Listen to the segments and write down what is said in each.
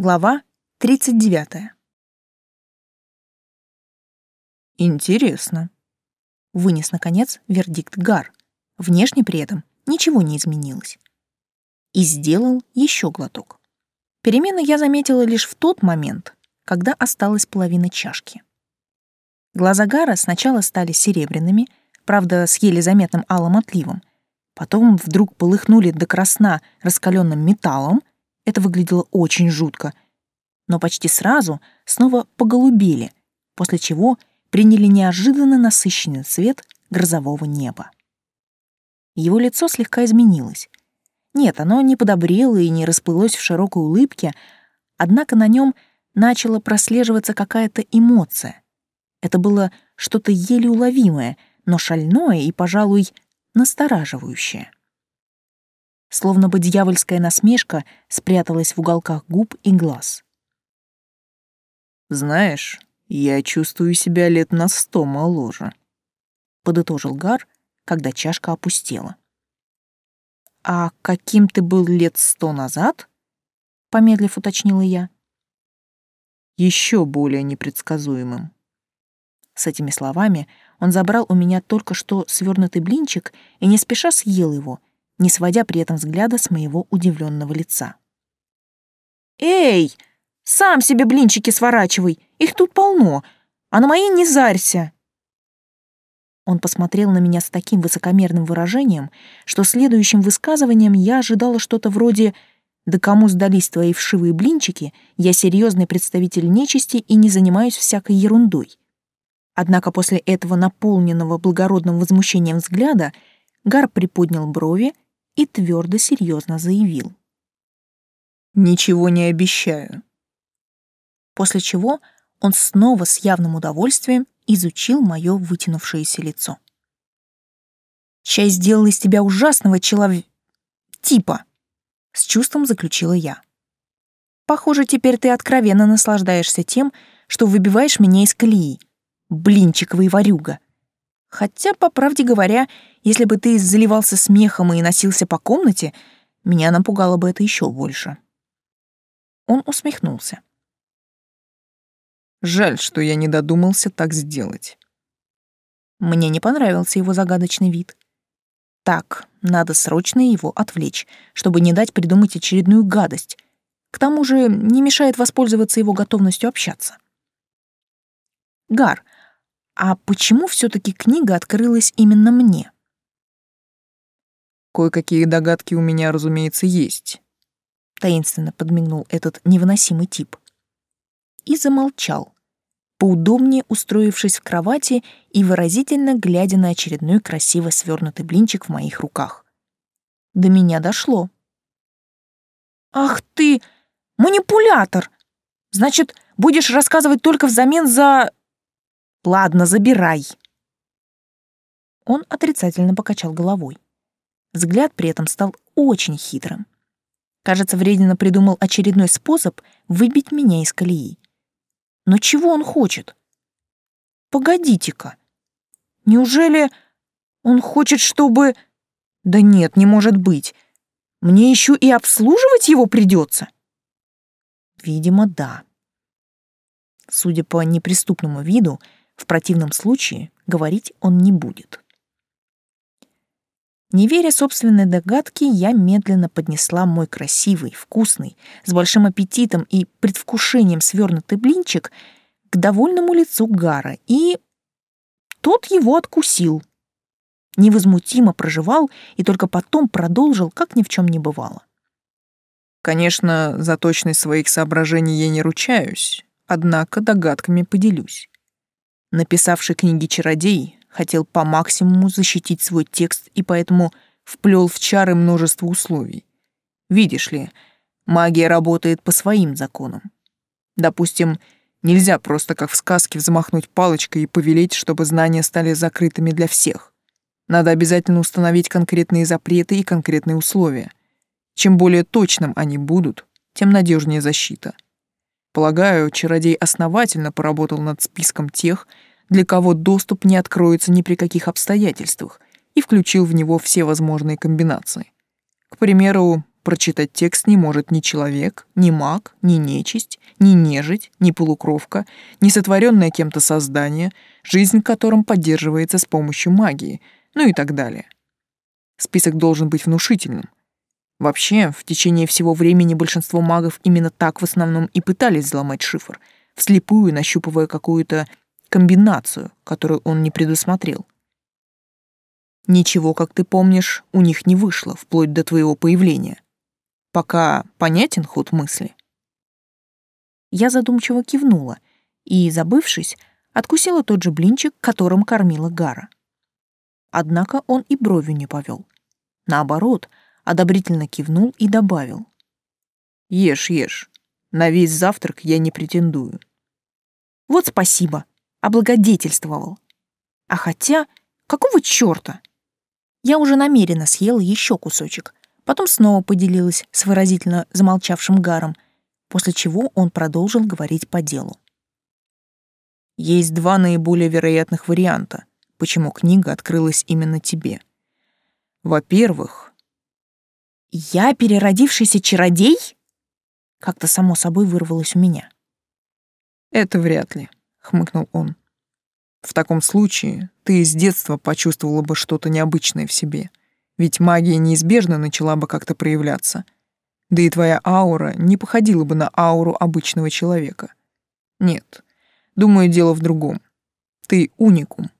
Глава 39. Интересно. Вынес, наконец, вердикт Гар. Внешне при этом ничего не изменилось. И сделал еще глоток. Перемены я заметила лишь в тот момент, когда осталась половина чашки. Глаза Гара сначала стали серебряными, правда, с еле заметным алым отливом, потом вдруг полыхнули до красна раскаленным металлом, это выглядело очень жутко, но почти сразу снова поголубели, после чего приняли неожиданно насыщенный цвет грозового неба. Его лицо слегка изменилось. Нет, оно не подобрело и не расплылось в широкой улыбке, однако на нем начала прослеживаться какая-то эмоция. Это было что-то еле уловимое, но шальное и, пожалуй, настораживающее. Словно бы дьявольская насмешка спряталась в уголках губ и глаз. «Знаешь, я чувствую себя лет на сто моложе», — подытожил Гар, когда чашка опустела. «А каким ты был лет сто назад?» — помедлив уточнила я. Еще более непредсказуемым. С этими словами он забрал у меня только что свернутый блинчик и не спеша съел его, не сводя при этом взгляда с моего удивленного лица. «Эй, сам себе блинчики сворачивай, их тут полно, а на мои не зарься!» Он посмотрел на меня с таким высокомерным выражением, что следующим высказыванием я ожидала что-то вроде «Да кому сдались твои вшивые блинчики? Я серьезный представитель нечисти и не занимаюсь всякой ерундой». Однако после этого наполненного благородным возмущением взгляда Гар приподнял брови и твердо серьезно заявил. «Ничего не обещаю». После чего он снова с явным удовольствием изучил мое вытянувшееся лицо. «Чай сделал из тебя ужасного человека... типа», — с чувством заключила я. «Похоже, теперь ты откровенно наслаждаешься тем, что выбиваешь меня из колеи. Блинчиковый ворюга. Хотя, по правде говоря, если бы ты заливался смехом и носился по комнате, меня напугало бы это еще больше. Он усмехнулся. Жаль, что я не додумался так сделать. Мне не понравился его загадочный вид. Так, надо срочно его отвлечь, чтобы не дать придумать очередную гадость. К тому же не мешает воспользоваться его готовностью общаться. Гар, а почему все таки книга открылась именно мне? Кое-какие догадки у меня, разумеется, есть. Таинственно подмигнул этот невыносимый тип. И замолчал, поудобнее устроившись в кровати и выразительно глядя на очередной красиво свернутый блинчик в моих руках. До меня дошло. «Ах ты, манипулятор! Значит, будешь рассказывать только взамен за...» «Ладно, забирай!» Он отрицательно покачал головой. Взгляд при этом стал очень хитрым. Кажется, Вредина придумал очередной способ выбить меня из колеи. Но чего он хочет? Погодите-ка. Неужели он хочет, чтобы... Да нет, не может быть. Мне еще и обслуживать его придется? Видимо, да. Судя по неприступному виду, в противном случае говорить он не будет. Не веря собственной догадке, я медленно поднесла мой красивый, вкусный, с большим аппетитом и предвкушением свернутый блинчик к довольному лицу Гара, и тот его откусил. Невозмутимо проживал и только потом продолжил, как ни в чем не бывало. Конечно, за точность своих соображений я не ручаюсь, однако догадками поделюсь. Написавший книги чародей хотел по максимуму защитить свой текст и поэтому вплел в чары множество условий. Видишь ли, магия работает по своим законам. Допустим, нельзя просто как в сказке взмахнуть палочкой и повелеть, чтобы знания стали закрытыми для всех. Надо обязательно установить конкретные запреты и конкретные условия. Чем более точным они будут, тем надежнее защита. Полагаю, чародей основательно поработал над списком тех, для кого доступ не откроется ни при каких обстоятельствах, и включил в него все возможные комбинации. К примеру, Прочитать текст не может ни человек, ни маг, ни нечисть, ни нежить, ни полукровка, ни сотворенное кем-то создание, жизнь которым поддерживается с помощью магии, ну и так далее. Список должен быть внушительным. Вообще, в течение всего времени большинство магов именно так в основном и пытались взломать шифр, вслепую нащупывая какую-то комбинацию, которую он не предусмотрел. Ничего, как ты помнишь, у них не вышло, вплоть до твоего появления. Пока понятен ход мысли? Я задумчиво кивнула и, забывшись, откусила тот же блинчик, которым кормила Гара. Однако он и бровью не повел. Наоборот, одобрительно кивнул и добавил. «Ешь, ешь. На весь завтрак я не претендую». «Вот спасибо. Облагодетельствовал. А хотя, какого чёрта?» Я уже намеренно съела еще кусочек, потом снова поделилась с выразительно замолчавшим Гаром, после чего он продолжил говорить по делу. Есть два наиболее вероятных варианта, почему книга открылась именно тебе. Во-первых... Я переродившийся чародей? Как-то само собой вырвалось у меня. Это вряд ли, хмыкнул он. В таком случае ты с детства почувствовала бы что-то необычное в себе, ведь магия неизбежно начала бы как-то проявляться. Да и твоя аура не походила бы на ауру обычного человека. Нет, думаю, дело в другом. Ты уникум.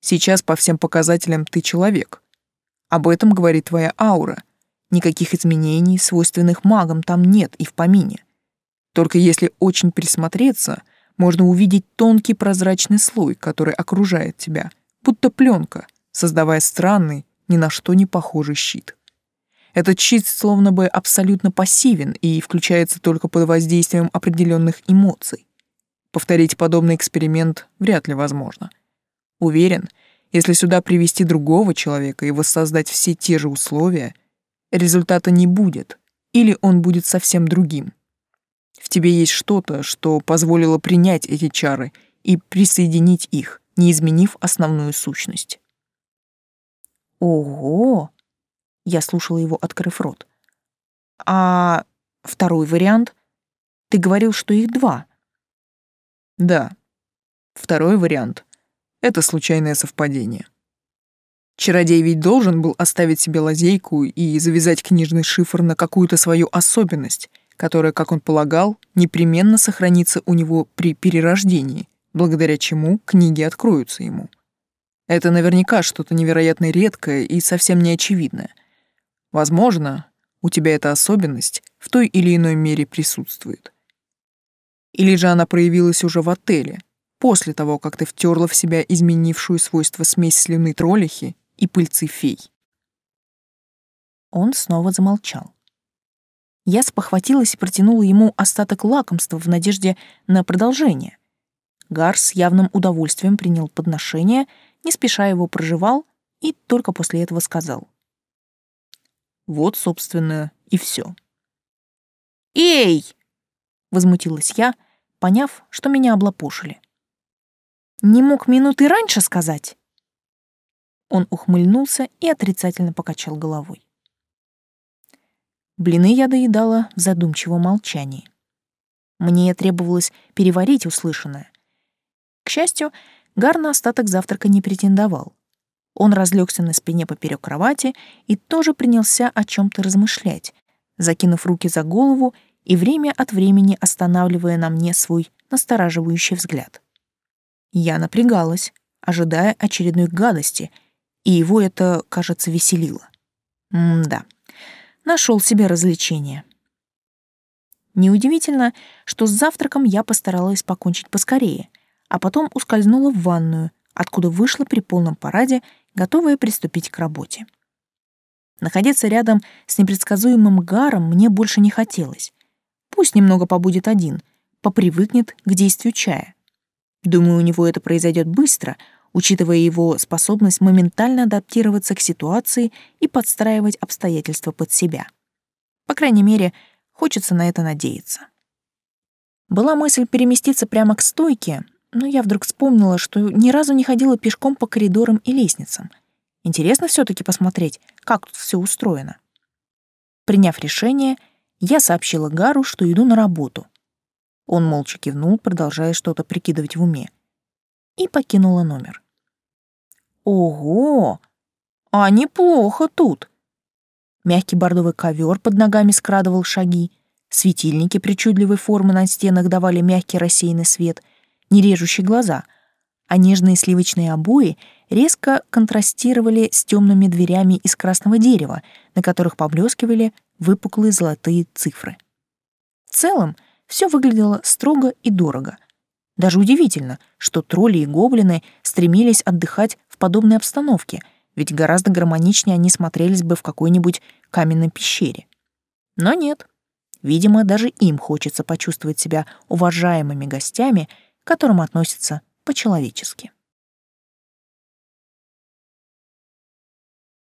Сейчас по всем показателям ты человек. Об этом говорит твоя аура. Никаких изменений, свойственных магам, там нет и в помине. Только если очень присмотреться — можно увидеть тонкий прозрачный слой, который окружает тебя, будто пленка, создавая странный, ни на что не похожий щит. Этот щит словно бы абсолютно пассивен и включается только под воздействием определенных эмоций. Повторить подобный эксперимент вряд ли возможно. Уверен, если сюда привести другого человека и воссоздать все те же условия, результата не будет, или он будет совсем другим. В тебе есть что-то, что позволило принять эти чары и присоединить их, не изменив основную сущность. Ого! Я слушала его, открыв рот. А второй вариант? Ты говорил, что их два. Да. Второй вариант — это случайное совпадение. Чародей ведь должен был оставить себе лазейку и завязать книжный шифр на какую-то свою особенность — которая, как он полагал, непременно сохранится у него при перерождении, благодаря чему книги откроются ему. Это наверняка что-то невероятно редкое и совсем неочевидное. Возможно, у тебя эта особенность в той или иной мере присутствует. Или же она проявилась уже в отеле, после того, как ты втерла в себя изменившую свойства смесь слюны троллихи и пыльцы фей. Он снова замолчал. Я спохватилась и протянула ему остаток лакомства в надежде на продолжение. Гар с явным удовольствием принял подношение, не спеша его проживал и только после этого сказал. «Вот, собственно, и все. «Эй!» — возмутилась я, поняв, что меня облапошили. «Не мог минуты раньше сказать?» Он ухмыльнулся и отрицательно покачал головой. Блины я доедала в задумчивом молчании. Мне требовалось переварить услышанное. К счастью, Гар на остаток завтрака не претендовал. Он разлегся на спине поперек кровати и тоже принялся о чем то размышлять, закинув руки за голову и время от времени останавливая на мне свой настораживающий взгляд. Я напрягалась, ожидая очередной гадости, и его это, кажется, веселило. М-да нашел себе развлечение. Неудивительно, что с завтраком я постаралась покончить поскорее, а потом ускользнула в ванную, откуда вышла при полном параде, готовая приступить к работе. Находиться рядом с непредсказуемым Гаром мне больше не хотелось. Пусть немного побудет один, попривыкнет к действию чая. Думаю, у него это произойдет быстро, учитывая его способность моментально адаптироваться к ситуации и подстраивать обстоятельства под себя. По крайней мере, хочется на это надеяться. Была мысль переместиться прямо к стойке, но я вдруг вспомнила, что ни разу не ходила пешком по коридорам и лестницам. Интересно все таки посмотреть, как тут все устроено. Приняв решение, я сообщила Гару, что иду на работу. Он молча кивнул, продолжая что-то прикидывать в уме, и покинула номер. Ого! А неплохо тут. Мягкий бордовый ковер под ногами скрадывал шаги, светильники причудливой формы на стенах давали мягкий рассеянный свет, не режущий глаза, а нежные сливочные обои резко контрастировали с темными дверями из красного дерева, на которых поблескивали выпуклые золотые цифры. В целом, все выглядело строго и дорого. Даже удивительно, что тролли и гоблины стремились отдыхать в подобной обстановке, ведь гораздо гармоничнее они смотрелись бы в какой-нибудь каменной пещере. Но нет. Видимо, даже им хочется почувствовать себя уважаемыми гостями, к которым относятся по-человечески.